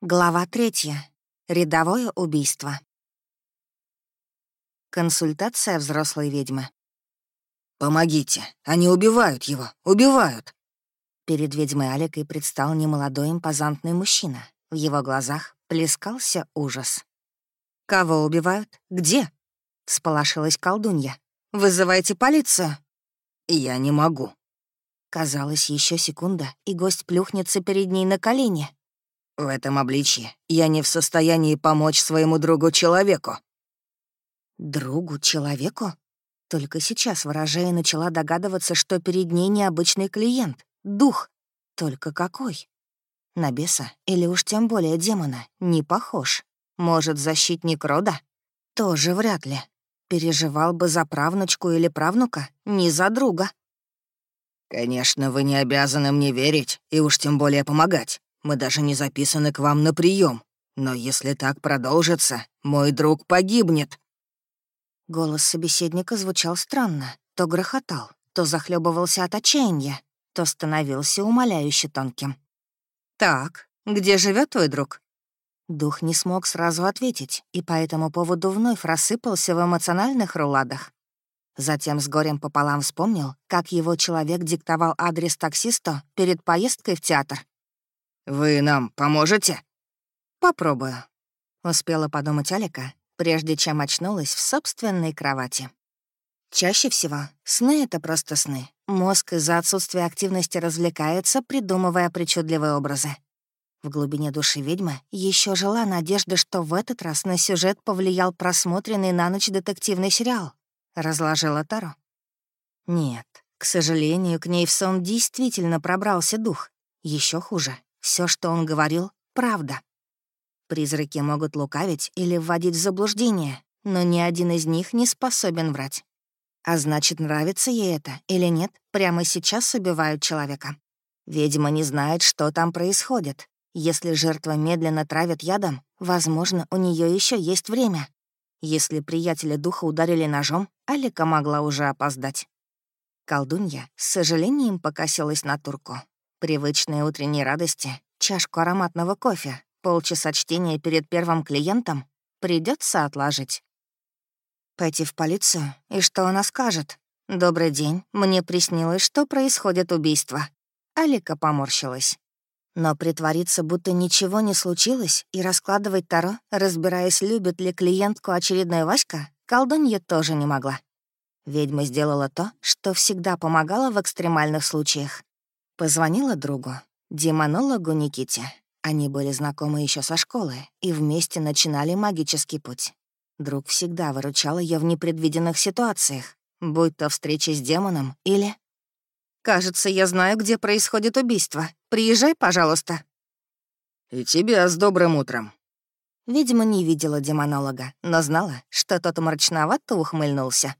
Глава третья. Рядовое убийство. Консультация взрослой ведьмы. «Помогите! Они убивают его! Убивают!» Перед ведьмой Аликой предстал немолодой импозантный мужчина. В его глазах плескался ужас. «Кого убивают? Где?» — всполошилась колдунья. «Вызывайте полицию!» «Я не могу». Казалось, еще секунда, и гость плюхнется перед ней на колени. В этом обличье я не в состоянии помочь своему другу-человеку». «Другу-человеку?» Только сейчас ворожая начала догадываться, что перед ней необычный клиент, дух. Только какой? На беса, или уж тем более демона, не похож. Может, защитник рода? Тоже вряд ли. Переживал бы за правнучку или правнука, не за друга. «Конечно, вы не обязаны мне верить, и уж тем более помогать. Мы даже не записаны к вам на прием. Но если так продолжится, мой друг погибнет». Голос собеседника звучал странно. То грохотал, то захлебывался от отчаяния, то становился умоляюще тонким. «Так, где живет твой друг?» Дух не смог сразу ответить, и по этому поводу вновь рассыпался в эмоциональных руладах. Затем с горем пополам вспомнил, как его человек диктовал адрес таксисту перед поездкой в театр. «Вы нам поможете?» «Попробую», — успела подумать Алика, прежде чем очнулась в собственной кровати. Чаще всего сны — это просто сны. Мозг из-за отсутствия активности развлекается, придумывая причудливые образы. В глубине души ведьмы еще жила надежда, что в этот раз на сюжет повлиял просмотренный на ночь детективный сериал. Разложила Таро. Нет, к сожалению, к ней в сон действительно пробрался дух. Еще хуже. Все, что он говорил, — правда. Призраки могут лукавить или вводить в заблуждение, но ни один из них не способен врать. А значит, нравится ей это или нет, прямо сейчас убивают человека. Ведьма не знает, что там происходит. Если жертва медленно травит ядом, возможно, у нее еще есть время. Если приятеля духа ударили ножом, Алика могла уже опоздать. Колдунья с сожалением покосилась на турку. Привычные утренние радости, чашку ароматного кофе, полчаса чтения перед первым клиентом придется отложить. Пойти в полицию, и что она скажет? «Добрый день, мне приснилось, что происходит убийство». Алика поморщилась. Но притвориться, будто ничего не случилось, и раскладывать Таро, разбираясь, любит ли клиентку очередной Васька, колдунья тоже не могла. Ведьма сделала то, что всегда помогала в экстремальных случаях. Позвонила другу, демонологу Никите. Они были знакомы еще со школы и вместе начинали магический путь. Друг всегда выручал ее в непредвиденных ситуациях, будь то встреча с демоном или... «Кажется, я знаю, где происходит убийство. Приезжай, пожалуйста». «И тебя с добрым утром». Видимо, не видела демонолога, но знала, что тот мрачновато ухмыльнулся.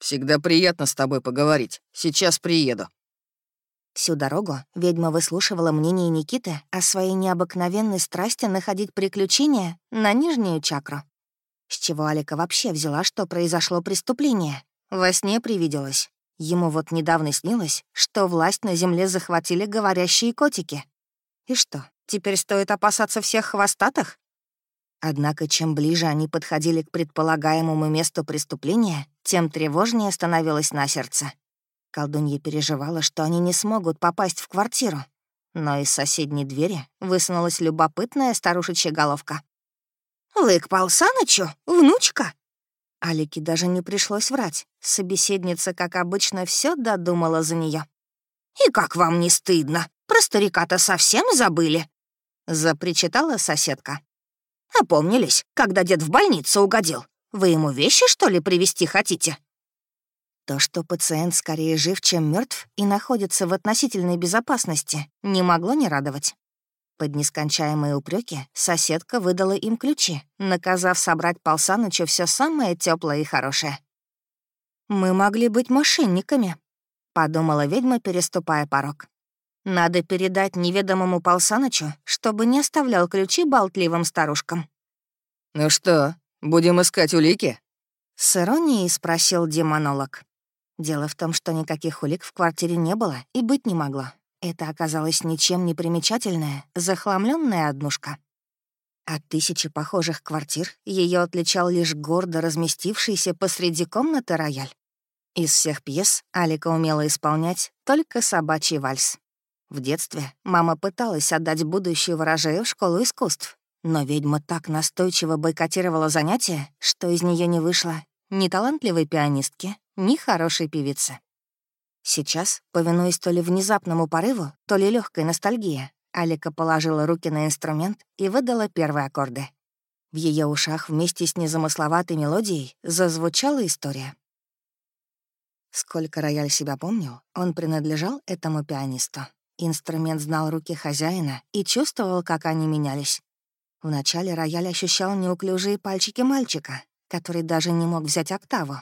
«Всегда приятно с тобой поговорить. Сейчас приеду». Всю дорогу ведьма выслушивала мнение Никиты о своей необыкновенной страсти находить приключения на нижнюю чакру. С чего Алика вообще взяла, что произошло преступление? Во сне привиделось. Ему вот недавно снилось, что власть на земле захватили говорящие котики. И что, теперь стоит опасаться всех хвостатых? Однако чем ближе они подходили к предполагаемому месту преступления, тем тревожнее становилось на сердце. Колдунья переживала, что они не смогут попасть в квартиру. Но из соседней двери высунулась любопытная старушечья головка. «Вы к Пал Санычу, внучка?» Алике даже не пришлось врать. Собеседница, как обычно, все додумала за нее. «И как вам не стыдно? Про старика-то совсем забыли?» Запричитала соседка. «Опомнились, когда дед в больницу угодил. Вы ему вещи, что ли, привезти хотите?» То, что пациент скорее жив, чем мертв и находится в относительной безопасности, не могло не радовать. Под нескончаемые упреки соседка выдала им ключи, наказав собрать Пал Санычу все самое теплое и хорошее. «Мы могли быть мошенниками», — подумала ведьма, переступая порог. «Надо передать неведомому Пал Санычу, чтобы не оставлял ключи болтливым старушкам». «Ну что, будем искать улики?» — с иронией спросил демонолог. Дело в том, что никаких улик в квартире не было и быть не могло. Это оказалась ничем не примечательная, захламленная однушка. От тысячи похожих квартир ее отличал лишь гордо разместившийся посреди комнаты рояль. Из всех пьес Алика умела исполнять только собачий вальс. В детстве мама пыталась отдать будущую ворожею в школу искусств, но ведьма так настойчиво бойкотировала занятия, что из нее не вышло ни талантливой пианистки, ни хорошей певицы. Сейчас, повинуясь то ли внезапному порыву, то ли легкой ностальгии, Алика положила руки на инструмент и выдала первые аккорды. В ее ушах вместе с незамысловатой мелодией зазвучала история. Сколько рояль себя помнил, он принадлежал этому пианисту. Инструмент знал руки хозяина и чувствовал, как они менялись. Вначале рояль ощущал неуклюжие пальчики мальчика, который даже не мог взять октаву.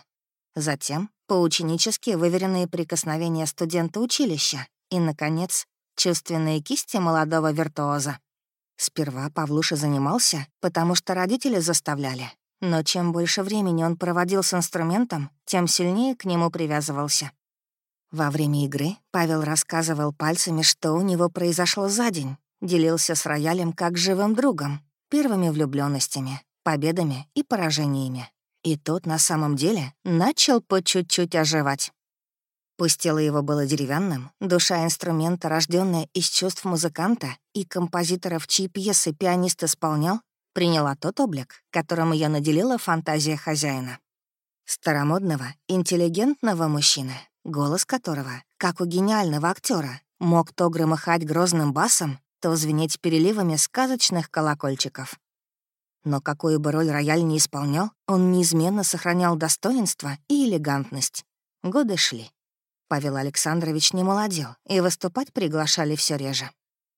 Затем поученически выверенные прикосновения студента училища и, наконец, чувственные кисти молодого виртуоза. Сперва Павлуша занимался, потому что родители заставляли. Но чем больше времени он проводил с инструментом, тем сильнее к нему привязывался. Во время игры Павел рассказывал пальцами, что у него произошло за день, делился с роялем как живым другом, первыми влюбленностями, победами и поражениями. И тот на самом деле начал по чуть-чуть оживать. Пусть тело его было деревянным, душа инструмента, рожденная из чувств музыканта и композиторов, чьи пьесы пианист исполнял, приняла тот облик, которым ее наделила фантазия хозяина. Старомодного, интеллигентного мужчины, голос которого, как у гениального актера, мог то громыхать грозным басом, то звенеть переливами сказочных колокольчиков. Но какую бы роль рояль не исполнял, он неизменно сохранял достоинство и элегантность. Годы шли. Павел Александрович не молодел, и выступать приглашали все реже.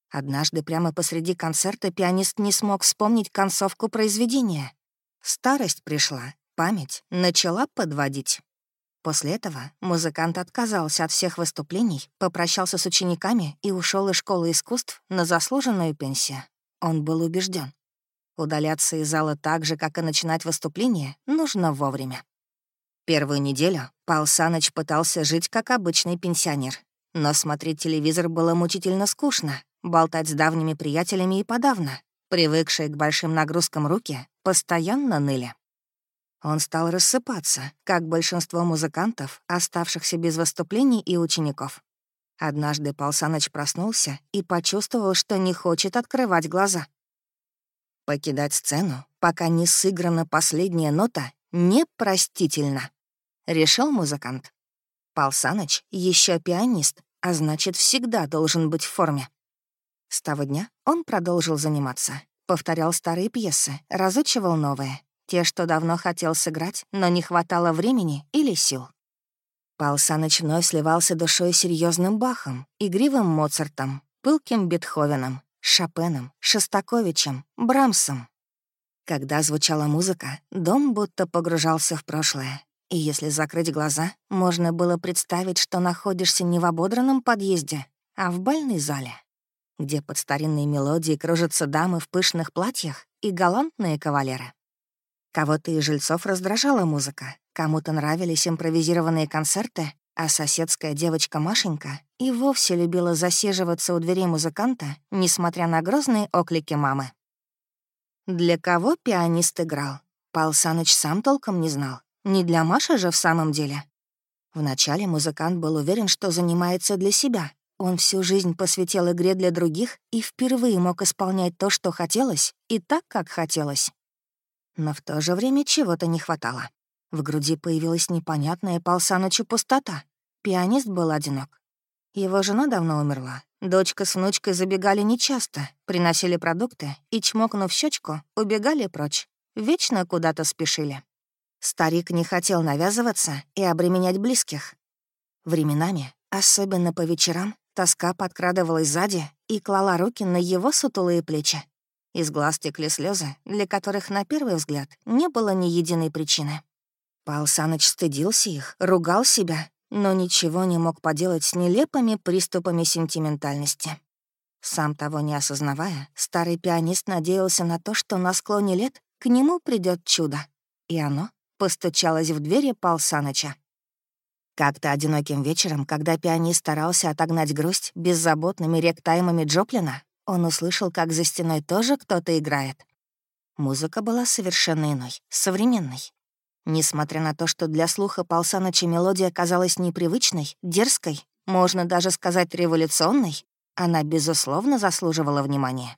Однажды прямо посреди концерта пианист не смог вспомнить концовку произведения. Старость пришла, память начала подводить. После этого музыкант отказался от всех выступлений, попрощался с учениками и ушел из школы искусств на заслуженную пенсию. Он был убежден. Удаляться из зала так же, как и начинать выступление, нужно вовремя. Первую неделю Пал Саныч пытался жить как обычный пенсионер. Но смотреть телевизор было мучительно скучно, болтать с давними приятелями и подавно. Привыкшие к большим нагрузкам руки постоянно ныли. Он стал рассыпаться, как большинство музыкантов, оставшихся без выступлений и учеников. Однажды Пал Саныч проснулся и почувствовал, что не хочет открывать глаза. Покидать сцену, пока не сыграна последняя нота, непростительно. Решил музыкант. Пал Саныч еще пианист, а значит, всегда должен быть в форме. С того дня он продолжил заниматься. Повторял старые пьесы, разучивал новые. Те, что давно хотел сыграть, но не хватало времени или сил. Пал Саныч вновь сливался душой серьезным Бахом, игривым Моцартом, пылким Бетховеном, Шопеном, Шостаковичем, Брамсом. Когда звучала музыка, дом будто погружался в прошлое. И если закрыть глаза, можно было представить, что находишься не в ободранном подъезде, а в бальной зале, где под старинные мелодии кружатся дамы в пышных платьях и галантные кавалеры. Кого-то из жильцов раздражала музыка, кому-то нравились импровизированные концерты, а соседская девочка Машенька и вовсе любила засиживаться у дверей музыканта, несмотря на грозные оклики мамы. Для кого пианист играл? Пал Саныч сам толком не знал. Не для Маши же в самом деле. Вначале музыкант был уверен, что занимается для себя. Он всю жизнь посвятил игре для других и впервые мог исполнять то, что хотелось, и так, как хотелось. Но в то же время чего-то не хватало. В груди появилась непонятная Пал Санычу пустота. Пианист был одинок. Его жена давно умерла, Дочка с внучкой забегали нечасто, приносили продукты и, чмокнув щечку, убегали прочь. Вечно куда-то спешили. Старик не хотел навязываться и обременять близких. Временами, особенно по вечерам, тоска подкрадывалась сзади и клала руки на его сутулые плечи. Из глаз текли слезы, для которых на первый взгляд не было ни единой причины. Пал Саныч стыдился их, ругал себя но ничего не мог поделать с нелепыми приступами сентиментальности. Сам того не осознавая, старый пианист надеялся на то, что на склоне лет к нему придет чудо. И оно постучалось в двери Пал Саныча. Как-то одиноким вечером, когда пианист старался отогнать грусть беззаботными ректаймами Джоплина, он услышал, как за стеной тоже кто-то играет. Музыка была совершенно иной, современной. Несмотря на то, что для слуха Пал Саныча мелодия казалась непривычной, дерзкой, можно даже сказать революционной, она, безусловно, заслуживала внимания.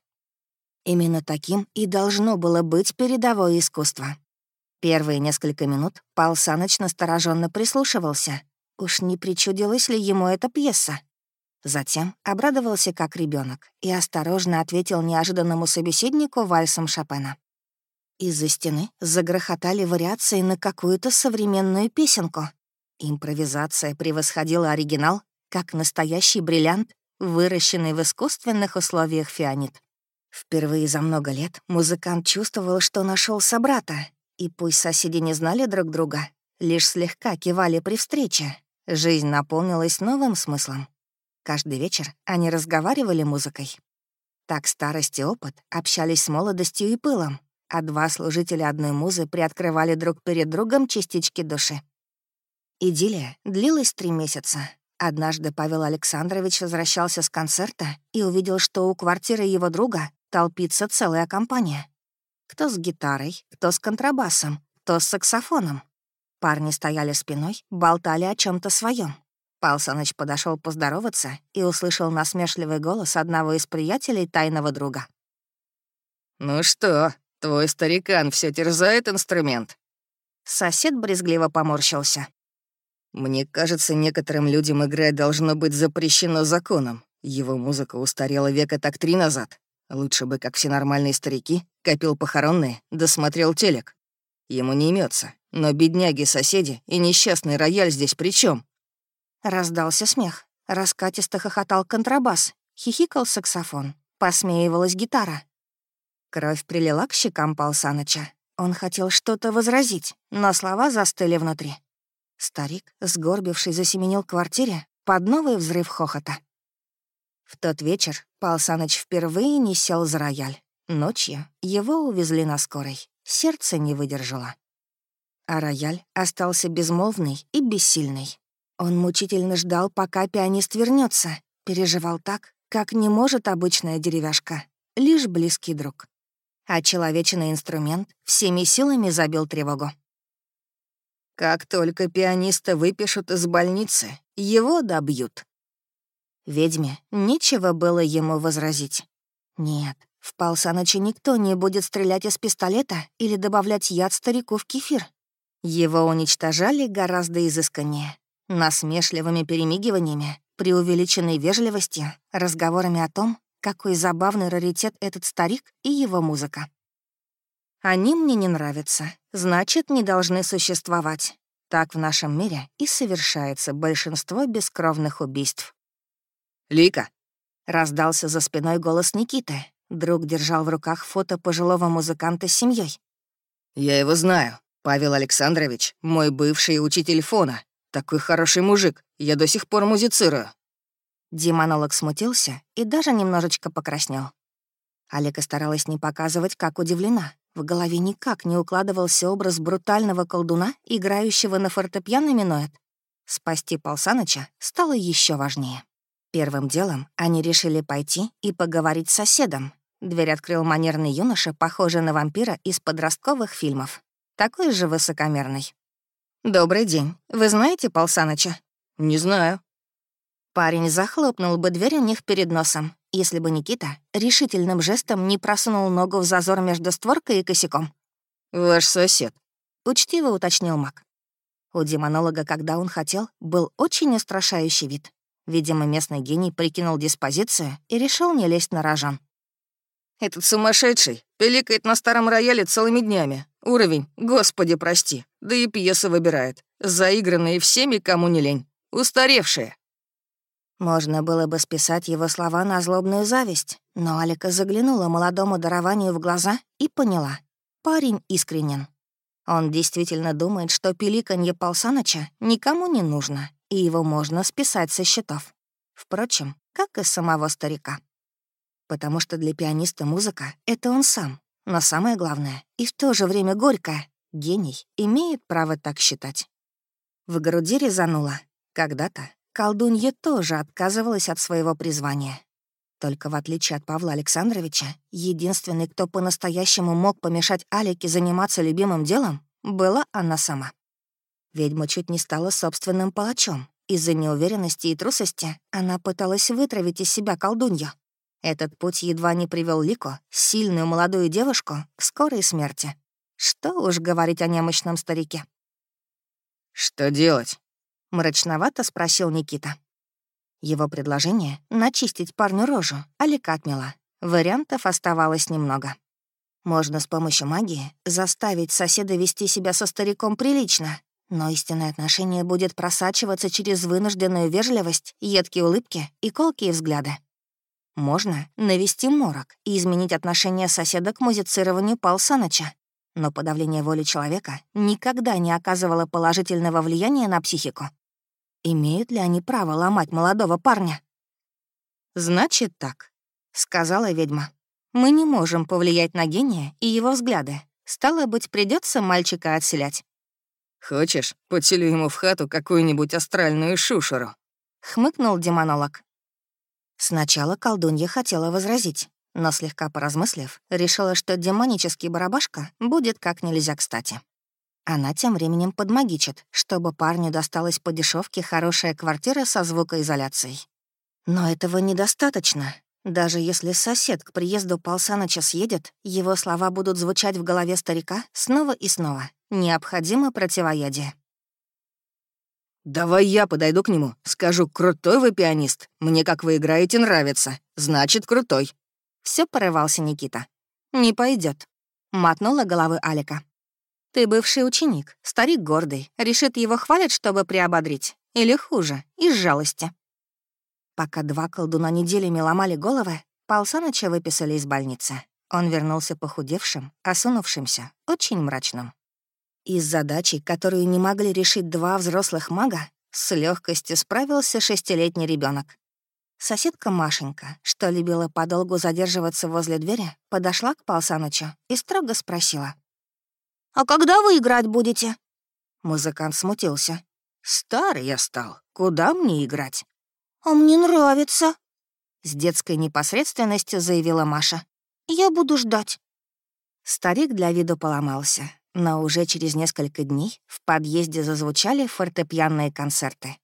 Именно таким и должно было быть передовое искусство. Первые несколько минут Пал Саныч настороженно прислушивался. Уж не причудилась ли ему эта пьеса? Затем обрадовался как ребенок и осторожно ответил неожиданному собеседнику вальсом Шопена. Из-за стены загрохотали вариации на какую-то современную песенку. Импровизация превосходила оригинал, как настоящий бриллиант, выращенный в искусственных условиях фианит. Впервые за много лет музыкант чувствовал, что нашел собрата, и пусть соседи не знали друг друга, лишь слегка кивали при встрече, жизнь наполнилась новым смыслом. Каждый вечер они разговаривали музыкой. Так старость и опыт общались с молодостью и пылом, а два служителя одной музы приоткрывали друг перед другом частички души. Идиллия длилась три месяца. Однажды Павел Александрович возвращался с концерта и увидел, что у квартиры его друга толпится целая компания. Кто с гитарой, кто с контрабасом, кто с саксофоном. Парни стояли спиной, болтали о чем то своем. Пал Саныч подошел поздороваться и услышал насмешливый голос одного из приятелей тайного друга. «Ну что, Твой старикан все терзает инструмент?» Сосед брезгливо поморщился. «Мне кажется, некоторым людям играть должно быть запрещено законом. Его музыка устарела века так три назад. Лучше бы, как все нормальные старики, копил похоронные, досмотрел телек. Ему не имется, но бедняги-соседи и несчастный рояль здесь при чем? Раздался смех. Раскатисто хохотал контрабас, хихикал саксофон, посмеивалась гитара. Кровь прилила к щекам Пал Саныча. Он хотел что-то возразить, но слова застыли внутри. Старик, сгорбивший, засеменил к квартире под новый взрыв хохота. В тот вечер Пал Саныч впервые не сел за рояль. Ночью его увезли на скорой. Сердце не выдержало. А рояль остался безмолвный и бессильный. Он мучительно ждал, пока пианист вернется, переживал так, как не может обычная деревяшка, лишь близкий друг а человечный инструмент всеми силами забил тревогу. «Как только пианиста выпишут из больницы, его добьют». Ведьме нечего было ему возразить. Нет, в Палсаныче никто не будет стрелять из пистолета или добавлять яд старику в кефир. Его уничтожали гораздо изысканнее, насмешливыми перемигиваниями, преувеличенной вежливостью, разговорами о том, какой забавный раритет этот старик и его музыка. Они мне не нравятся, значит, не должны существовать. Так в нашем мире и совершается большинство бескровных убийств. «Лика!» — раздался за спиной голос Никиты. Друг держал в руках фото пожилого музыканта с семьей. «Я его знаю. Павел Александрович, мой бывший учитель фона. Такой хороший мужик. Я до сих пор музицирую». Демонолог смутился и даже немножечко покраснел. Алика старалась не показывать, как удивлена. В голове никак не укладывался образ брутального колдуна, играющего на фортепиано минуэт. Спасти Полсаныча стало еще важнее. Первым делом они решили пойти и поговорить с соседом. Дверь открыл манерный юноша, похожий на вампира из подростковых фильмов. Такой же высокомерный. «Добрый день. Вы знаете Полсаныча?» «Не знаю», Парень захлопнул бы дверь у них перед носом, если бы Никита решительным жестом не просунул ногу в зазор между створкой и косяком. «Ваш сосед», — учтиво уточнил маг. У демонолога, когда он хотел, был очень устрашающий вид. Видимо, местный гений прикинул диспозицию и решил не лезть на рожон. «Этот сумасшедший пиликает на старом рояле целыми днями. Уровень, господи, прости. Да и пьесы выбирает. Заигранные всеми, кому не лень. Устаревшие». Можно было бы списать его слова на злобную зависть, но Алика заглянула молодому дарованию в глаза и поняла. Парень искренен. Он действительно думает, что пиликанье Полсаныча никому не нужно, и его можно списать со счетов. Впрочем, как и самого старика. Потому что для пианиста музыка — это он сам. Но самое главное, и в то же время горькое, гений имеет право так считать. В груди резануло. Когда-то Колдунья тоже отказывалась от своего призвания. Только в отличие от Павла Александровича, единственный, кто по-настоящему мог помешать Алике заниматься любимым делом, была она сама. Ведьма чуть не стала собственным палачом. Из-за неуверенности и трусости она пыталась вытравить из себя колдунью. Этот путь едва не привел Лику, сильную молодую девушку, к скорой смерти. Что уж говорить о немощном старике. «Что делать?» — мрачновато спросил Никита. Его предложение — начистить парню рожу, Алика отмела. Вариантов оставалось немного. Можно с помощью магии заставить соседа вести себя со стариком прилично, но истинное отношение будет просачиваться через вынужденную вежливость, едкие улыбки и колкие взгляды. Можно навести морок и изменить отношение соседа к музицированию Пал Саныча. Но подавление воли человека никогда не оказывало положительного влияния на психику. Имеют ли они право ломать молодого парня? «Значит так», — сказала ведьма. «Мы не можем повлиять на гения и его взгляды. Стало быть, придется мальчика отселять». «Хочешь, подселю ему в хату какую-нибудь астральную шушеру?» — хмыкнул демонолог. Сначала колдунья хотела возразить, но слегка поразмыслив, решила, что демонический барабашка будет как нельзя кстати. Она тем временем подмагичит, чтобы парню досталась по дешевке хорошая квартира со звукоизоляцией. Но этого недостаточно. Даже если сосед к приезду Полсаныча съедет, его слова будут звучать в голове старика снова и снова. Необходимо противоядие. «Давай я подойду к нему, скажу, крутой вы пианист. Мне, как вы играете, нравится. Значит, крутой». Все порывался Никита. «Не пойдет, мотнула головы Алика. «Ты бывший ученик, старик гордый. Решит, его хвалят, чтобы приободрить. Или хуже, из жалости». Пока два колдуна неделями ломали головы, Пал выписали из больницы. Он вернулся похудевшим, осунувшимся, очень мрачным. Из задачи, которую не могли решить два взрослых мага, с легкостью справился шестилетний ребенок. Соседка Машенька, что любила подолгу задерживаться возле двери, подошла к Пал Санычу и строго спросила. «А когда вы играть будете?» Музыкант смутился. «Старый я стал. Куда мне играть?» «А мне нравится», — с детской непосредственностью заявила Маша. «Я буду ждать». Старик для виду поломался, но уже через несколько дней в подъезде зазвучали фортепианные концерты.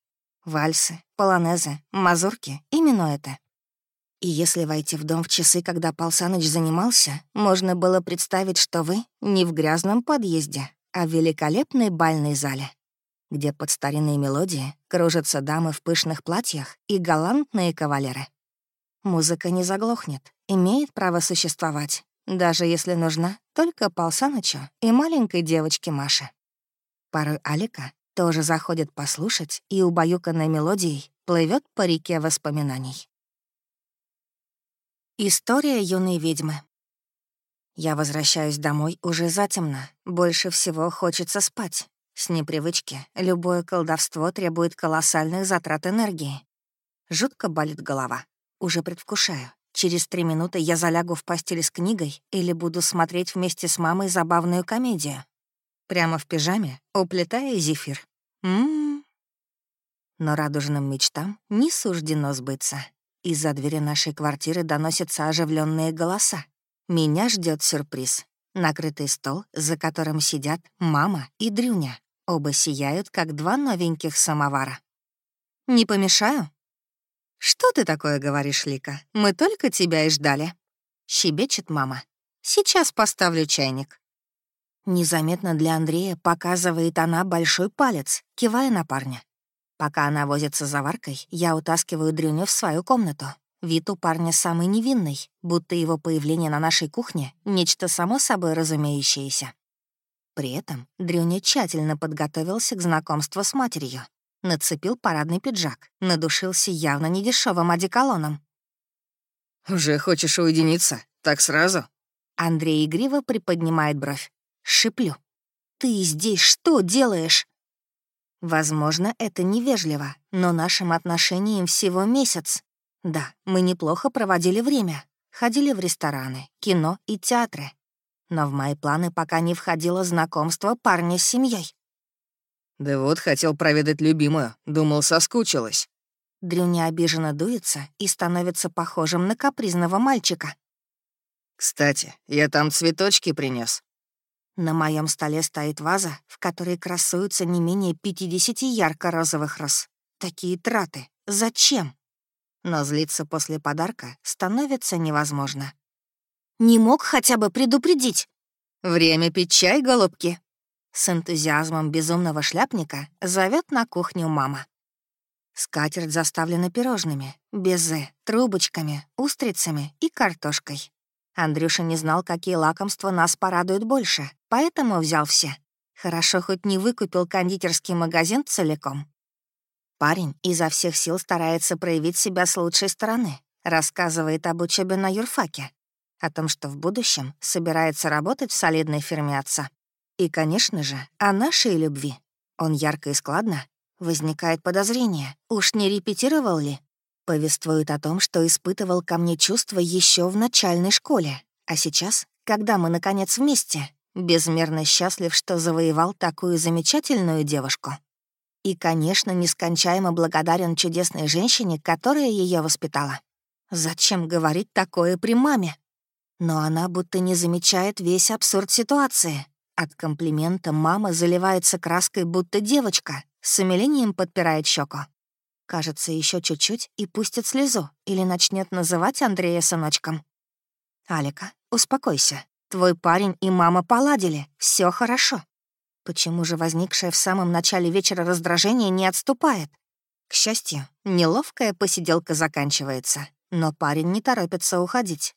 Вальсы, полонезы, мазурки — именно это. И если войти в дом в часы, когда Пал Саныч занимался, можно было представить, что вы не в грязном подъезде, а в великолепной бальной зале, где под старинные мелодии кружатся дамы в пышных платьях и галантные кавалеры. Музыка не заглохнет, имеет право существовать, даже если нужна только Пал Санычу и маленькой девочке Маше. Порой Алика тоже заходит послушать и убаюканной мелодией плывет по реке воспоминаний. История юной ведьмы. Я возвращаюсь домой уже затемно. Больше всего хочется спать. С непривычки любое колдовство требует колоссальных затрат энергии. Жутко болит голова. Уже предвкушаю. Через три минуты я залягу в постель с книгой или буду смотреть вместе с мамой забавную комедию. Прямо в пижаме, уплетая зефир. М-м-м. Но радужным мечтам не суждено сбыться. Из-за двери нашей квартиры доносятся оживленные голоса. Меня ждет сюрприз. Накрытый стол, за которым сидят мама и Дрюня. Оба сияют, как два новеньких самовара. «Не помешаю?» «Что ты такое говоришь, Лика? Мы только тебя и ждали». Щебечет мама. «Сейчас поставлю чайник». Незаметно для Андрея показывает она большой палец, кивая на парня. Пока она возится заваркой, я утаскиваю Дрюню в свою комнату. Вид у парня самый невинный, будто его появление на нашей кухне — нечто само собой разумеющееся. При этом Дрюня тщательно подготовился к знакомству с матерью. Нацепил парадный пиджак, надушился явно недешевым одеколоном. «Уже хочешь уединиться? Так сразу?» Андрей игриво приподнимает бровь. Шиплю. «Ты здесь что делаешь?» Возможно, это невежливо, но нашим отношениям всего месяц. Да, мы неплохо проводили время. Ходили в рестораны, кино и театры. Но в мои планы пока не входило знакомство парня с семьей. «Да вот, хотел проведать любимую. Думал, соскучилась». Дрюня обиженно дуется и становится похожим на капризного мальчика. «Кстати, я там цветочки принес. На моем столе стоит ваза, в которой красуются не менее 50 ярко-розовых роз. Такие траты. Зачем? Но злиться после подарка становится невозможно. Не мог хотя бы предупредить. Время пить чай, голубки. С энтузиазмом безумного шляпника зовет на кухню мама. Скатерть заставлена пирожными, безе, трубочками, устрицами и картошкой. Андрюша не знал, какие лакомства нас порадуют больше, поэтому взял все. Хорошо хоть не выкупил кондитерский магазин целиком. Парень изо всех сил старается проявить себя с лучшей стороны, рассказывает об учебе на юрфаке, о том, что в будущем собирается работать в солидной фирме отца. И, конечно же, о нашей любви. Он ярко и складно. Возникает подозрение, уж не репетировал ли? Повествует о том, что испытывал ко мне чувства еще в начальной школе, а сейчас, когда мы, наконец, вместе, безмерно счастлив, что завоевал такую замечательную девушку. И, конечно, нескончаемо благодарен чудесной женщине, которая ее воспитала. Зачем говорить такое при маме? Но она будто не замечает весь абсурд ситуации. От комплимента мама заливается краской, будто девочка, с умилением подпирает щеку. Кажется, еще чуть-чуть и пустит слезу или начнет называть Андрея сыночком. «Алика, успокойся. Твой парень и мама поладили, все хорошо. Почему же возникшее в самом начале вечера раздражение не отступает? К счастью, неловкая посиделка заканчивается, но парень не торопится уходить.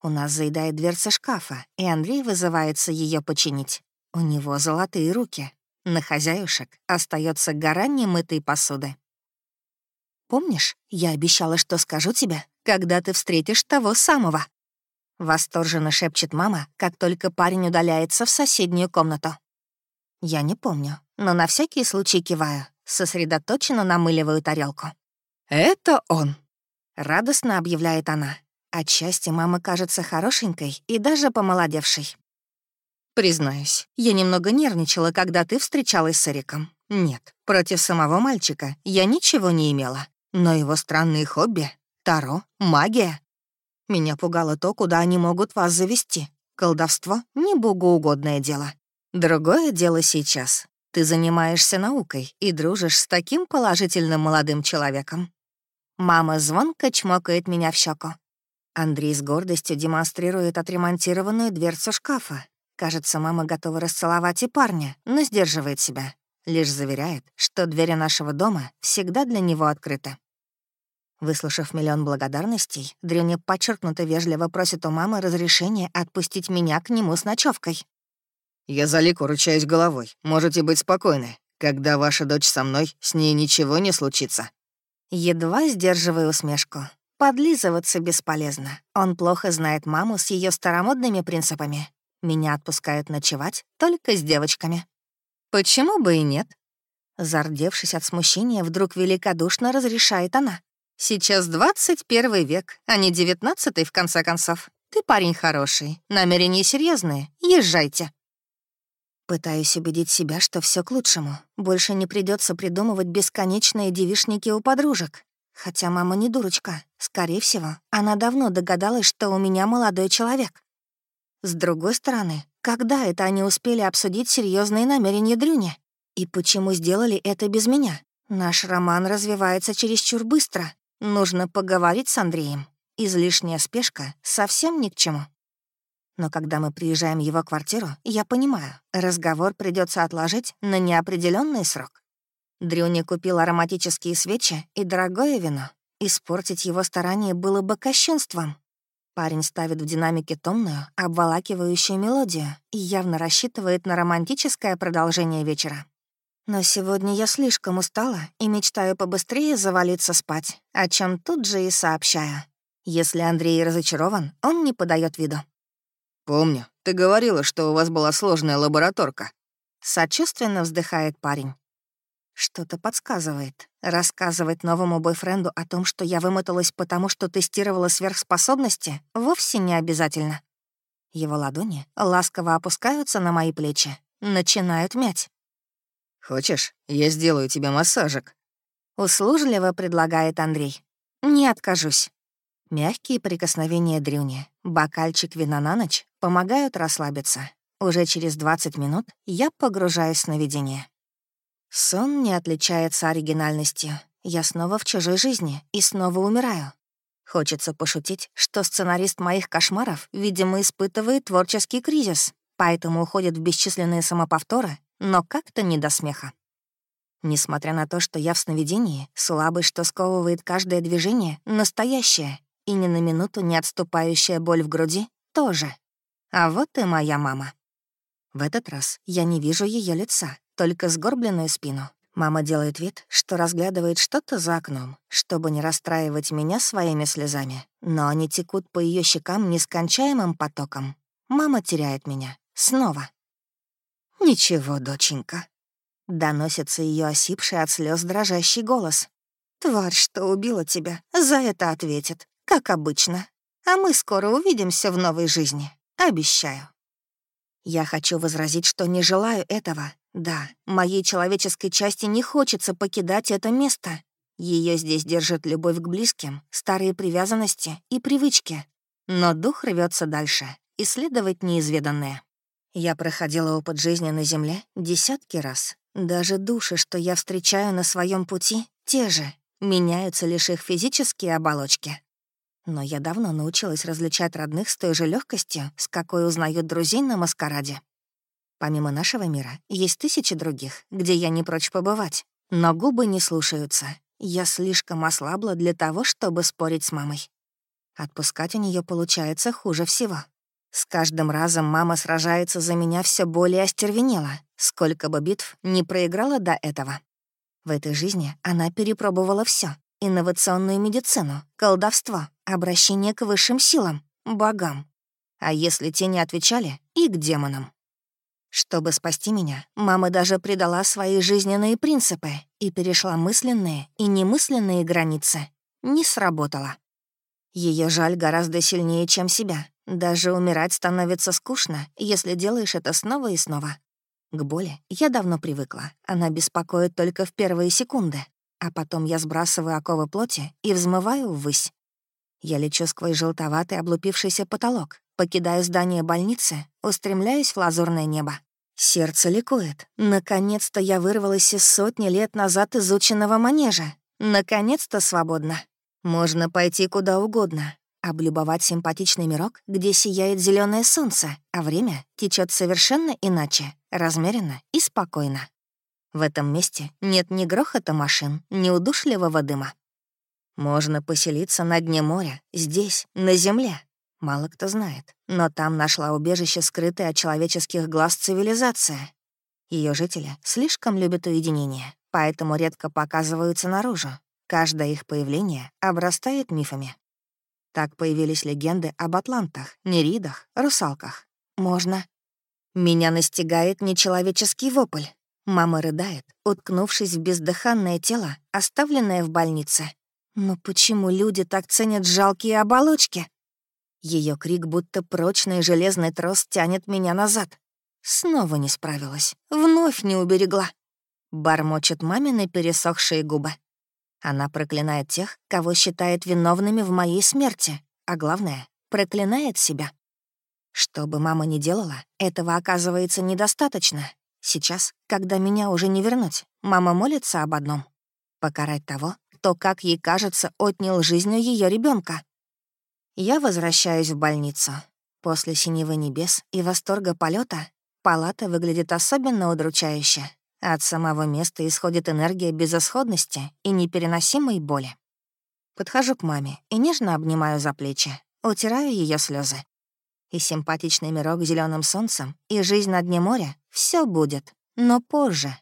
У нас заедает дверца шкафа, и Андрей вызывается ее починить. У него золотые руки. На хозяюшек остается гора немытой посуды. «Помнишь, я обещала, что скажу тебе, когда ты встретишь того самого?» Восторженно шепчет мама, как только парень удаляется в соседнюю комнату. Я не помню, но на всякий случай киваю, сосредоточенно намыливаю тарелку. «Это он!» — радостно объявляет она. Отчасти мама кажется хорошенькой и даже помолодевшей. Признаюсь, я немного нервничала, когда ты встречалась с Эриком. Нет, против самого мальчика я ничего не имела. Но его странные хобби — таро, магия меня пугало то, куда они могут вас завести. Колдовство — не богоугодное дело. Другое дело сейчас. Ты занимаешься наукой и дружишь с таким положительным молодым человеком. Мама звонко чмокает меня в щеку. Андрей с гордостью демонстрирует отремонтированную дверцу шкафа. Кажется, мама готова расцеловать и парня, но сдерживает себя. Лишь заверяет, что двери нашего дома всегда для него открыты. Выслушав миллион благодарностей, Дрюня подчеркнуто вежливо просит у мамы разрешения отпустить меня к нему с ночевкой. «Я за Лику ручаюсь головой. Можете быть спокойны. Когда ваша дочь со мной, с ней ничего не случится». Едва сдерживаю усмешку. Подлизываться бесполезно. Он плохо знает маму с ее старомодными принципами. Меня отпускают ночевать только с девочками. Почему бы и нет? Зардевшись от смущения, вдруг великодушно разрешает она. Сейчас 21 век, а не 19 в конце концов. Ты парень хороший, намерения серьезные. Езжайте. Пытаюсь убедить себя, что все к лучшему. Больше не придется придумывать бесконечные девишники у подружек. Хотя мама не дурочка. Скорее всего, она давно догадалась, что у меня молодой человек. С другой стороны, когда это они успели обсудить серьезные намерения Дрюни? И почему сделали это без меня? Наш роман развивается чересчур быстро. Нужно поговорить с Андреем. Излишняя спешка совсем ни к чему. Но когда мы приезжаем в его квартиру, я понимаю, разговор придется отложить на неопределенный срок. Дрюня купил ароматические свечи и дорогое вино. Испортить его старание было бы кощунством. Парень ставит в динамике томную, обволакивающую мелодию и явно рассчитывает на романтическое продолжение вечера. Но сегодня я слишком устала и мечтаю побыстрее завалиться спать, о чем тут же и сообщаю. Если Андрей разочарован, он не подает виду. «Помню, ты говорила, что у вас была сложная лабораторка». Сочувственно вздыхает парень. Что-то подсказывает. Рассказывать новому бойфренду о том, что я вымоталась потому, что тестировала сверхспособности, вовсе не обязательно. Его ладони ласково опускаются на мои плечи, начинают мять. «Хочешь, я сделаю тебе массажик?» Услужливо предлагает Андрей. Не откажусь. Мягкие прикосновения дрюни, бокальчик вина на ночь помогают расслабиться. Уже через 20 минут я погружаюсь в сновидение. Сон не отличается оригинальностью. Я снова в чужой жизни и снова умираю. Хочется пошутить, что сценарист моих кошмаров, видимо, испытывает творческий кризис, поэтому уходит в бесчисленные самоповторы, но как-то не до смеха. Несмотря на то, что я в сновидении, слабость, что сковывает каждое движение, настоящая, и ни на минуту не отступающая боль в груди, тоже. А вот и моя мама. В этот раз я не вижу ее лица, только сгорбленную спину, Мама делает вид, что разглядывает что-то за окном, чтобы не расстраивать меня своими слезами, но они текут по ее щекам нескончаемым потоком. Мама теряет меня. Снова. «Ничего, доченька», — доносится ее осипший от слез дрожащий голос. «Тварь, что убила тебя, за это ответит, как обычно. А мы скоро увидимся в новой жизни, обещаю». Я хочу возразить, что не желаю этого, да, моей человеческой части не хочется покидать это место. Ее здесь держит любовь к близким, старые привязанности и привычки. Но дух рвется дальше, исследовать неизведанное. Я проходила опыт жизни на Земле десятки раз. Даже души, что я встречаю на своем пути, те же. Меняются лишь их физические оболочки. Но я давно научилась различать родных с той же легкостью, с какой узнают друзей на маскараде. Помимо нашего мира, есть тысячи других, где я не прочь побывать. Но губы не слушаются. Я слишком ослабла для того, чтобы спорить с мамой. Отпускать у нее получается хуже всего. С каждым разом мама сражается за меня все более остервенело, сколько бы битв не проиграла до этого. В этой жизни она перепробовала все: инновационную медицину, колдовство, обращение к высшим силам, богам. А если те не отвечали, и к демонам. Чтобы спасти меня, мама даже предала свои жизненные принципы и перешла мысленные и немысленные границы. Не сработало. Ее жаль гораздо сильнее, чем себя. Даже умирать становится скучно, если делаешь это снова и снова. К боли я давно привыкла. Она беспокоит только в первые секунды. А потом я сбрасываю оковы плоти и взмываю ввысь. Я лечу сквозь желтоватый облупившийся потолок, покидаю здание больницы, устремляюсь в лазурное небо. Сердце ликует. Наконец-то я вырвалась из сотни лет назад изученного манежа. Наконец-то свободно. Можно пойти куда угодно. Облюбовать симпатичный мирок, где сияет зеленое солнце, а время течет совершенно иначе, размеренно и спокойно. В этом месте нет ни грохота машин, ни удушливого дыма. Можно поселиться на дне моря, здесь, на земле, Мало кто знает, но там нашла убежище скрытая от человеческих глаз цивилизация. Ее жители слишком любят уединение, поэтому редко показываются наружу. Каждое их появление обрастает мифами. Так появились легенды об атлантах, неридах, русалках. Можно. Меня настигает нечеловеческий вопль. Мама рыдает, уткнувшись в бездыханное тело, оставленное в больнице. Но почему люди так ценят жалкие оболочки? Ее крик, будто прочный железный трос, тянет меня назад. Снова не справилась, вновь не уберегла. Бормочет мамины пересохшие губы. Она проклинает тех, кого считает виновными в моей смерти, а главное, проклинает себя. Что бы мама ни делала, этого оказывается недостаточно. Сейчас, когда меня уже не вернуть, мама молится об одном — покарать того, кто, как ей кажется, отнял жизнь ее ребенка. Я возвращаюсь в больницу. После синевы небес и восторга полета палата выглядит особенно удручающе. От самого места исходит энергия безысходности и непереносимой боли. Подхожу к маме и нежно обнимаю за плечи, утираю ее слезы. И симпатичный мирок зеленым солнцем, и жизнь на дне моря — все будет, но позже.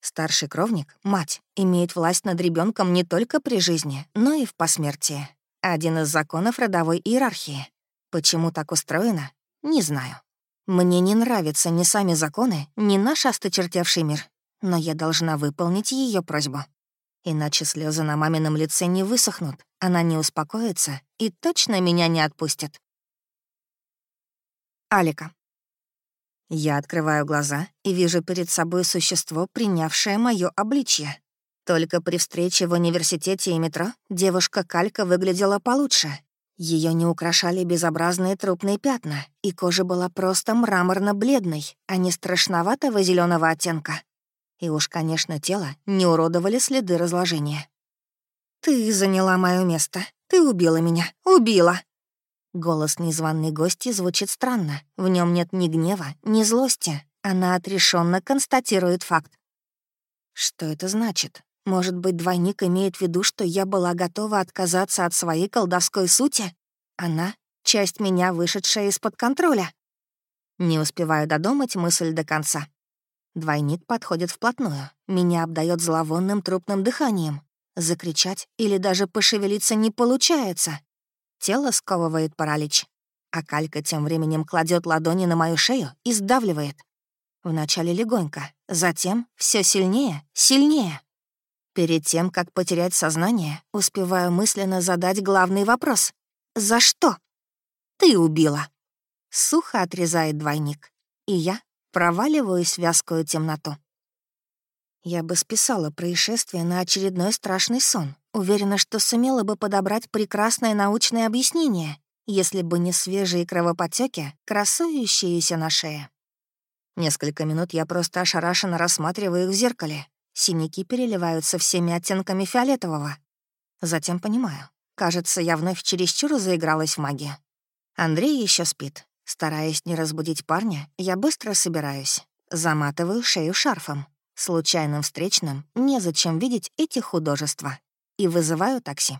Старший кровник, мать, имеет власть над ребенком не только при жизни, но и в посмертии. Один из законов родовой иерархии. Почему так устроено, не знаю. Мне не нравятся ни сами законы, ни наш осточертевший мир, но я должна выполнить ее просьбу. Иначе слезы на мамином лице не высохнут, она не успокоится и точно меня не отпустит. Алика. Я открываю глаза и вижу перед собой существо, принявшее мое обличье. Только при встрече в университете и метро девушка Калька выглядела получше. Ее не украшали безобразные трупные пятна, и кожа была просто мраморно-бледной, а не страшноватого зеленого оттенка. И уж, конечно, тело не уродовали следы разложения. «Ты заняла мое место. Ты убила меня. Убила!» Голос незваной гости звучит странно. В нем нет ни гнева, ни злости. Она отрешенно констатирует факт. Что это значит? Может быть, двойник имеет в виду, что я была готова отказаться от своей колдовской сути? Она — часть меня, вышедшая из-под контроля. Не успеваю додумать мысль до конца. Двойник подходит вплотную. Меня обдает зловонным трупным дыханием. Закричать или даже пошевелиться не получается. Тело сковывает паралич. А калька тем временем кладет ладони на мою шею и сдавливает. Вначале легонько, затем все сильнее, сильнее. Перед тем, как потерять сознание, успеваю мысленно задать главный вопрос. «За что?» «Ты убила!» Сухо отрезает двойник, и я проваливаюсь в вязкую темноту. Я бы списала происшествие на очередной страшный сон, Уверена, что сумела бы подобрать прекрасное научное объяснение, если бы не свежие кровоподтеки, красующиеся на шее. Несколько минут я просто ошарашенно рассматриваю их в зеркале. Синяки переливаются всеми оттенками фиолетового. Затем понимаю. Кажется, я вновь чересчур заигралась в магию. Андрей еще спит. Стараясь не разбудить парня, я быстро собираюсь. Заматываю шею шарфом. Случайным встречным незачем видеть эти художества и вызываю такси.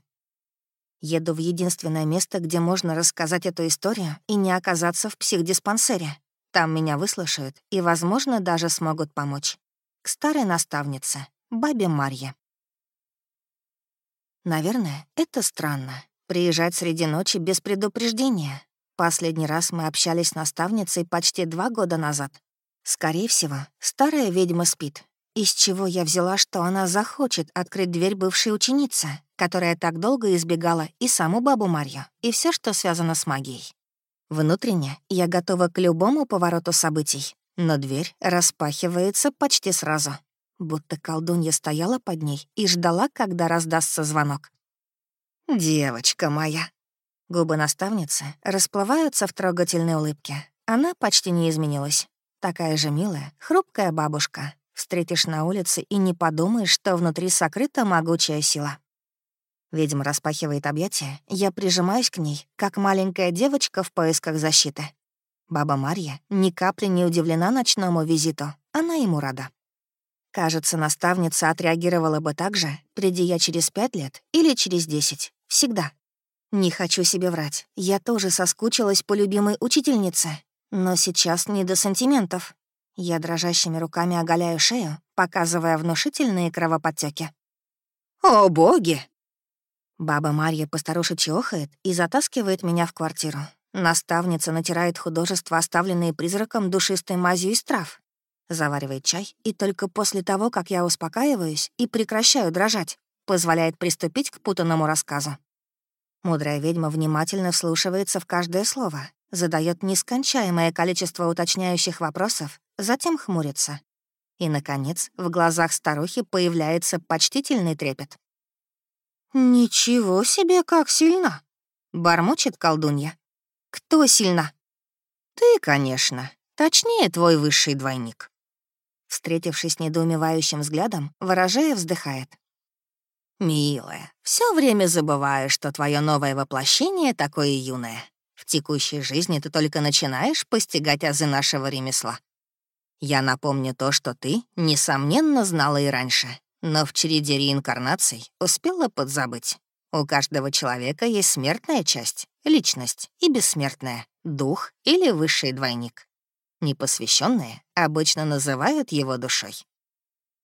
Еду в единственное место, где можно рассказать эту историю и не оказаться в психдиспансере. Там меня выслушают и, возможно, даже смогут помочь. К старой наставнице, бабе Марье. Наверное, это странно. Приезжать среди ночи без предупреждения. Последний раз мы общались с наставницей почти два года назад. Скорее всего, старая ведьма спит, из чего я взяла, что она захочет открыть дверь бывшей ученицы, которая так долго избегала и саму бабу Марью, и все, что связано с магией. Внутренне я готова к любому повороту событий, но дверь распахивается почти сразу, будто колдунья стояла под ней и ждала, когда раздастся звонок. «Девочка моя!» Губы наставницы расплываются в трогательной улыбке. Она почти не изменилась. Такая же милая, хрупкая бабушка, Встретишь на улице и не подумаешь, что внутри сокрыта могучая сила. Ведьма распахивает объятия, я прижимаюсь к ней, как маленькая девочка в поисках защиты. Баба Марья ни капли не удивлена ночному визиту, она ему рада. Кажется, наставница отреагировала бы так же, приди я через пять лет или через десять. Всегда. Не хочу себе врать, я тоже соскучилась по любимой учительнице, но сейчас не до сантиментов. Я дрожащими руками оголяю шею, показывая внушительные кровоподтеки. «О, боги!» Баба Марья постарушечи охает и затаскивает меня в квартиру. Наставница натирает художество, оставленные призраком душистой мазью из трав. Заваривает чай, и только после того, как я успокаиваюсь и прекращаю дрожать, позволяет приступить к путанному рассказу. Мудрая ведьма внимательно вслушивается в каждое слово, задает нескончаемое количество уточняющих вопросов, затем хмурится. И, наконец, в глазах старухи появляется почтительный трепет. «Ничего себе, как сильно!» — бормочет колдунья. «Кто сильна?» «Ты, конечно. Точнее, твой высший двойник». Встретившись недоумевающим взглядом, ворожея вздыхает. «Милая, все время забываю, что твое новое воплощение такое юное. В текущей жизни ты только начинаешь постигать азы нашего ремесла. Я напомню то, что ты, несомненно, знала и раньше, но в череде реинкарнаций успела подзабыть. У каждого человека есть смертная часть, личность и бессмертная, дух или высший двойник. Непосвященные обычно называют его душой.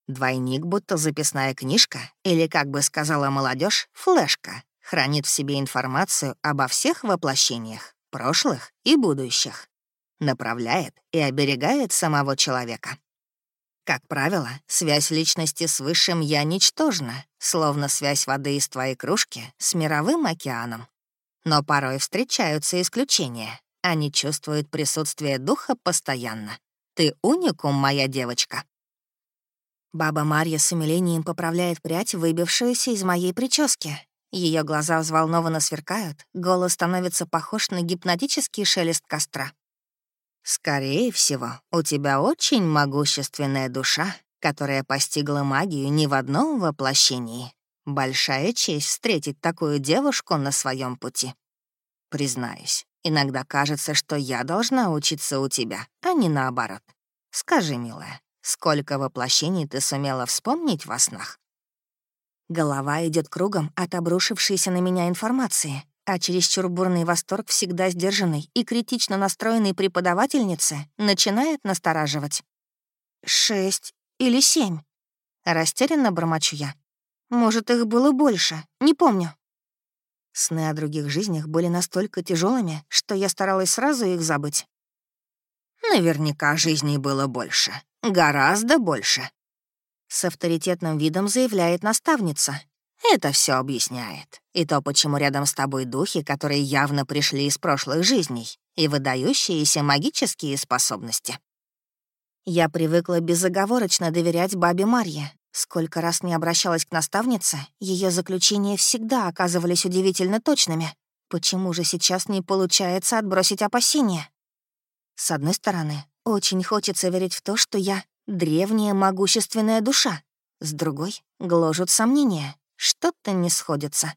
Двойник, будто записная книжка, или, как бы сказала молодежь, флешка, хранит в себе информацию обо всех воплощениях, прошлых и будущих, направляет и оберегает самого человека. Как правило, связь личности с высшим «я» ничтожна, словно связь воды из твоей кружки с мировым океаном. Но порой встречаются исключения. Они чувствуют присутствие духа постоянно. Ты уникум, моя девочка. Баба Марья с умилением поправляет прядь, выбившуюся из моей прически. Ее глаза взволнованно сверкают, голос становится похож на гипнотический шелест костра. «Скорее всего, у тебя очень могущественная душа, которая постигла магию не в одном воплощении. Большая честь встретить такую девушку на своем пути. Признаюсь, иногда кажется, что я должна учиться у тебя, а не наоборот. Скажи, милая, сколько воплощений ты сумела вспомнить во снах?» Голова идет кругом от обрушившейся на меня информации, а чересчур бурный восторг всегда сдержанной и критично настроенной преподавательницы начинает настораживать. «Шесть или семь?» Растерянно бормочу я. Может, их было больше, не помню. Сны о других жизнях были настолько тяжелыми, что я старалась сразу их забыть. Наверняка жизней было больше. Гораздо больше. С авторитетным видом заявляет наставница. Это все объясняет. И то, почему рядом с тобой духи, которые явно пришли из прошлых жизней, и выдающиеся магические способности. Я привыкла безоговорочно доверять бабе Марье, Сколько раз не обращалась к наставнице, ее заключения всегда оказывались удивительно точными. Почему же сейчас не получается отбросить опасения? С одной стороны, очень хочется верить в то, что я — древняя могущественная душа. С другой — гложут сомнения. Что-то не сходится.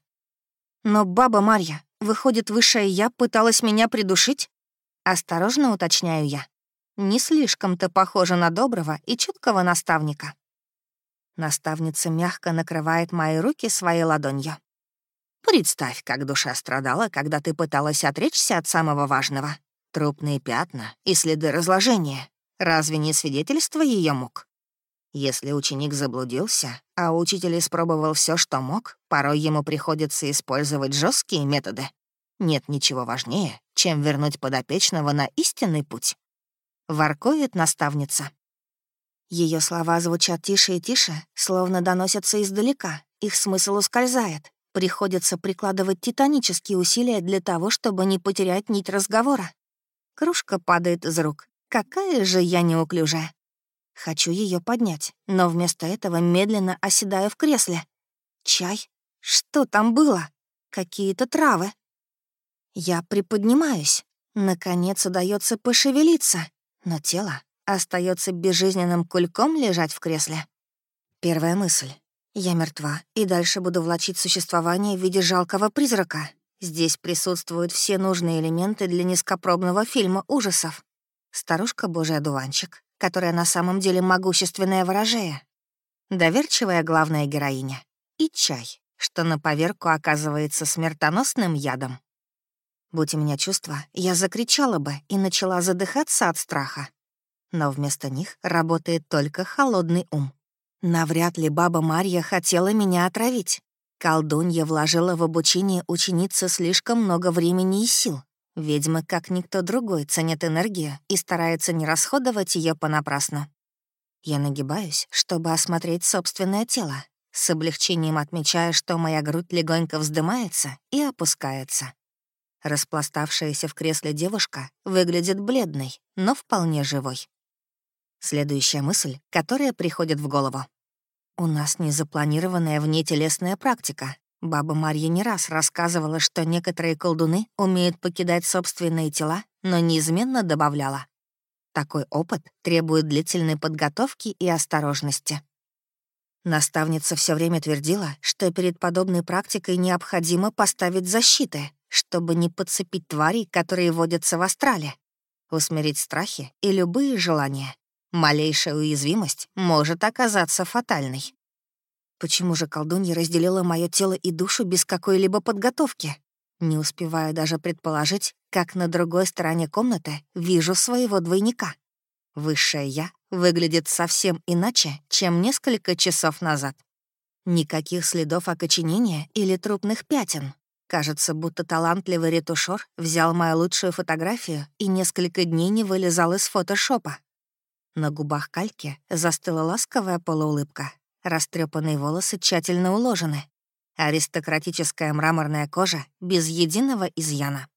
Но баба Марья, выходит, высшая я пыталась меня придушить? Осторожно уточняю я. Не слишком-то похожа на доброго и чуткого наставника. Наставница мягко накрывает мои руки своей ладонью. Представь, как душа страдала, когда ты пыталась отречься от самого важного. Трупные пятна и следы разложения. Разве не свидетельство ее мук? Если ученик заблудился, а учитель испробовал все, что мог, порой ему приходится использовать жесткие методы. Нет ничего важнее, чем вернуть подопечного на истинный путь. Воркует наставница. Ее слова звучат тише и тише, словно доносятся издалека, их смысл ускользает. Приходится прикладывать титанические усилия для того, чтобы не потерять нить разговора. Кружка падает из рук. Какая же я неуклюжая. Хочу ее поднять, но вместо этого медленно оседаю в кресле. Чай? Что там было? Какие-то травы. Я приподнимаюсь. Наконец удается пошевелиться, но тело остается безжизненным кульком лежать в кресле. Первая мысль. Я мертва, и дальше буду влачить существование в виде жалкого призрака. Здесь присутствуют все нужные элементы для низкопробного фильма ужасов. Старушка Божий одуванчик, которая на самом деле могущественная ворожея. Доверчивая главная героиня. И чай, что на поверку оказывается смертоносным ядом. Будь у меня чувства, я закричала бы и начала задыхаться от страха но вместо них работает только холодный ум. Навряд ли баба Марья хотела меня отравить. Колдунья вложила в обучение ученицы слишком много времени и сил. Ведьмы, как никто другой, ценят энергию и стараются не расходовать ее понапрасну. Я нагибаюсь, чтобы осмотреть собственное тело, с облегчением отмечая, что моя грудь легонько вздымается и опускается. Распластавшаяся в кресле девушка выглядит бледной, но вполне живой. Следующая мысль, которая приходит в голову. У нас незапланированная внетелесная практика. Баба Марья не раз рассказывала, что некоторые колдуны умеют покидать собственные тела, но неизменно добавляла. Такой опыт требует длительной подготовки и осторожности. Наставница все время твердила, что перед подобной практикой необходимо поставить защиты, чтобы не подцепить тварей, которые водятся в астрале, усмирить страхи и любые желания. Малейшая уязвимость может оказаться фатальной. Почему же колдунья разделила мое тело и душу без какой-либо подготовки? Не успеваю даже предположить, как на другой стороне комнаты вижу своего двойника. Высшее «я» выглядит совсем иначе, чем несколько часов назад. Никаких следов окоченения или трупных пятен. Кажется, будто талантливый ретушер взял мою лучшую фотографию и несколько дней не вылезал из фотошопа. На губах кальки застыла ласковая полуулыбка. Растрепанные волосы тщательно уложены. Аристократическая мраморная кожа без единого изъяна.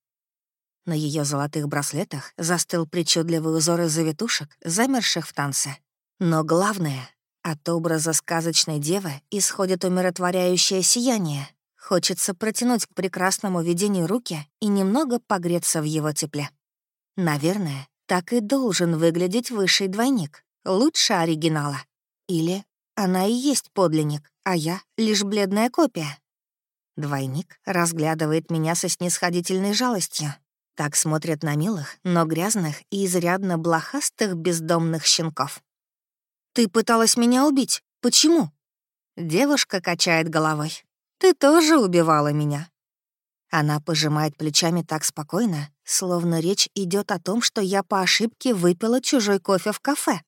На ее золотых браслетах застыл причудливый узор из завитушек, замерших в танце. Но главное От образа сказочной девы исходит умиротворяющее сияние. Хочется протянуть к прекрасному видению руки и немного погреться в его тепле. Наверное, так и должен выглядеть высший двойник, лучше оригинала. Или она и есть подлинник, а я — лишь бледная копия. Двойник разглядывает меня со снисходительной жалостью. Так смотрят на милых, но грязных и изрядно блохастых бездомных щенков. «Ты пыталась меня убить. Почему?» Девушка качает головой. «Ты тоже убивала меня». Она пожимает плечами так спокойно, словно речь идет о том, что я по ошибке выпила чужой кофе в кафе.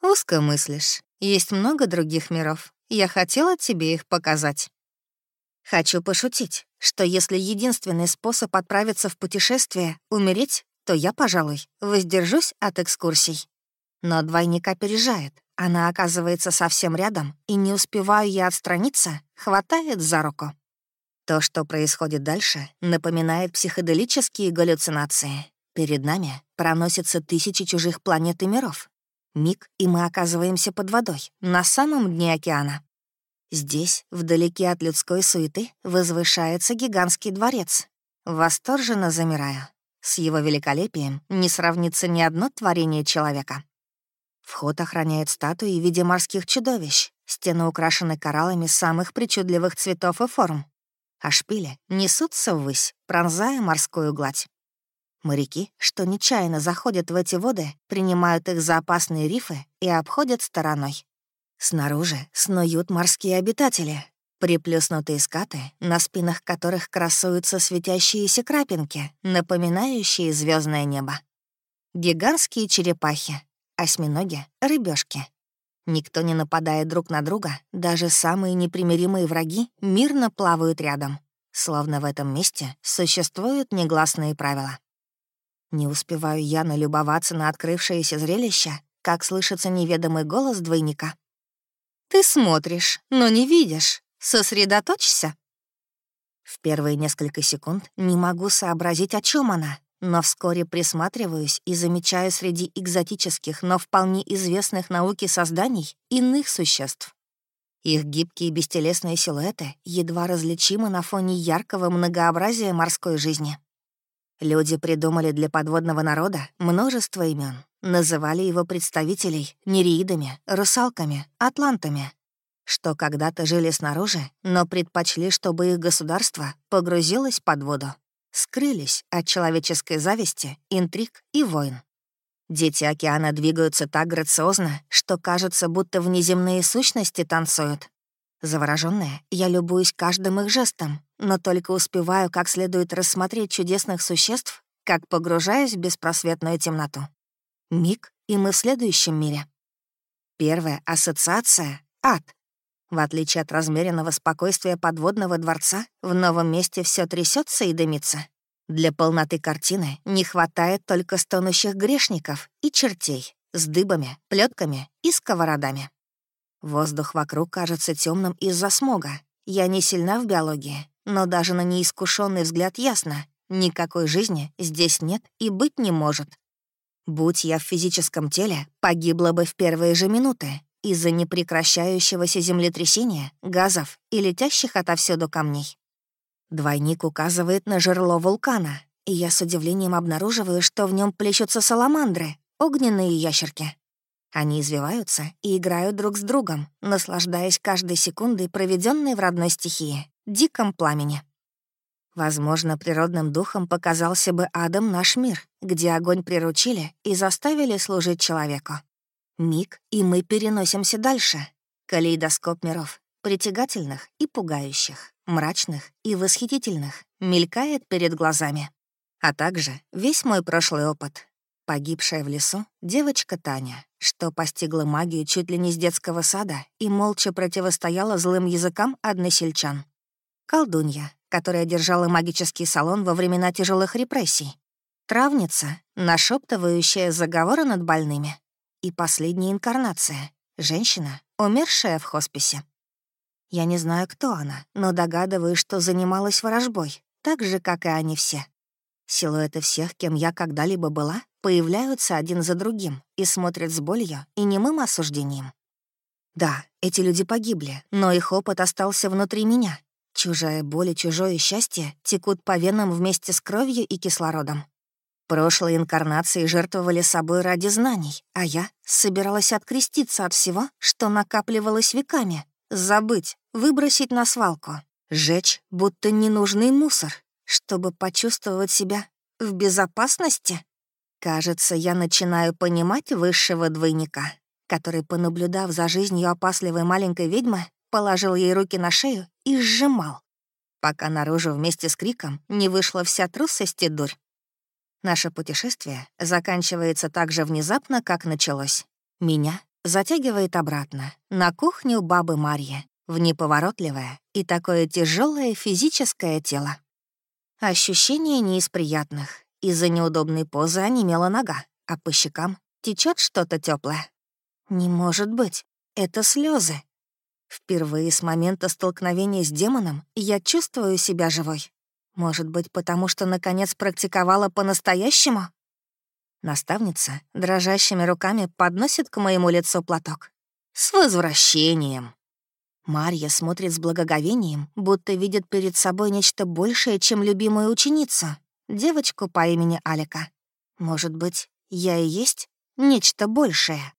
«Узко мыслишь. Есть много других миров. Я хотела тебе их показать». Хочу пошутить, что если единственный способ отправиться в путешествие — умереть, то я, пожалуй, воздержусь от экскурсий. Но двойник опережает. Она оказывается совсем рядом, и не успеваю я отстраниться, хватает за руку. То, что происходит дальше, напоминает психоделические галлюцинации. Перед нами проносятся тысячи чужих планет и миров. Миг, и мы оказываемся под водой, на самом дне океана. Здесь, вдалеке от людской суеты, возвышается гигантский дворец. Восторженно замираю. С его великолепием не сравнится ни одно творение человека. Вход охраняет статуи в виде морских чудовищ. Стены украшены кораллами самых причудливых цветов и форм. А шпили несутся ввысь, пронзая морскую гладь. Моряки, что нечаянно заходят в эти воды, принимают их за опасные рифы и обходят стороной. Снаружи снуют морские обитатели, приплюснутые скаты, на спинах которых красуются светящиеся крапинки, напоминающие звездное небо. Гигантские черепахи, осьминоги, рыбешки. Никто не нападает друг на друга, даже самые непримиримые враги мирно плавают рядом, словно в этом месте существуют негласные правила. Не успеваю я налюбоваться на открывшееся зрелище, как слышится неведомый голос двойника — ты смотришь, но не видишь. Сосредоточься. В первые несколько секунд не могу сообразить, о чем она, но вскоре присматриваюсь и замечаю среди экзотических, но вполне известных науке созданий иных существ. Их гибкие бестелесные силуэты едва различимы на фоне яркого многообразия морской жизни. Люди придумали для подводного народа множество имен, Называли его представителей нереидами, русалками, атлантами, что когда-то жили снаружи, но предпочли, чтобы их государство погрузилось под воду, скрылись от человеческой зависти, интриг и войн. Дети океана двигаются так грациозно, что кажется, будто внеземные сущности танцуют. Заворожённая, я любуюсь каждым их жестом, но только успеваю как следует рассмотреть чудесных существ, как погружаюсь в беспросветную темноту. Миг, и мы в следующем мире. Первая ассоциация — ад. В отличие от размеренного спокойствия подводного дворца, в новом месте все трясется и дымится. Для полноты картины не хватает только стонущих грешников и чертей с дыбами, плетками и сковородами. Воздух вокруг кажется темным из-за смога. Я не сильна в биологии, но даже на неискушенный взгляд ясно — никакой жизни здесь нет и быть не может. Будь я в физическом теле, погибла бы в первые же минуты из-за непрекращающегося землетрясения, газов и летящих отовсюду камней. Двойник указывает на жерло вулкана, и я с удивлением обнаруживаю, что в нем плещутся саламандры, огненные ящерки. Они извиваются и играют друг с другом, наслаждаясь каждой секундой, проведенной в родной стихии — диком пламени. Возможно, природным духом показался бы адом наш мир, где огонь приручили и заставили служить человеку. Миг, и мы переносимся дальше. Калейдоскоп миров, притягательных и пугающих, мрачных и восхитительных, мелькает перед глазами. А также весь мой прошлый опыт. Погибшая в лесу девочка Таня, что постигла магию чуть ли не с детского сада и молча противостояла злым языкам односельчан. Колдунья, которая держала магический салон во времена тяжелых репрессий. Травница, нашептывающая заговоры над больными. И последняя инкарнация — женщина, умершая в хосписе. Я не знаю, кто она, но догадываюсь, что занималась ворожбой, так же, как и они все. Силуэты всех, кем я когда-либо была, появляются один за другим и смотрят с болью и немым осуждением. Да, эти люди погибли, но их опыт остался внутри меня. Чужая боль и чужое счастье текут по венам вместе с кровью и кислородом. Прошлые инкарнации жертвовали собой ради знаний, а я собиралась откреститься от всего, что накапливалось веками, забыть, выбросить на свалку, сжечь, будто ненужный мусор, чтобы почувствовать себя в безопасности. Кажется, я начинаю понимать высшего двойника, который, понаблюдав за жизнью опасливой маленькой ведьмы, положил ей руки на шею и сжимал, пока наружу вместе с криком не вышла вся трусость и дурь. Наше путешествие заканчивается так же внезапно, как началось. Меня затягивает обратно, на кухню бабы Марьи, в неповоротливое и такое тяжелое физическое тело. Ощущение не из приятных. Из-за неудобной позы онемела нога, а по щекам течет что-то теплое. Не может быть, это слезы. Впервые с момента столкновения с демоном я чувствую себя живой. Может быть, потому что, наконец, практиковала по-настоящему? Наставница дрожащими руками подносит к моему лицу платок. «С возвращением!» Марья смотрит с благоговением, будто видит перед собой нечто большее, чем любимую ученицу, девочку по имени Алика. Может быть, я и есть нечто большее?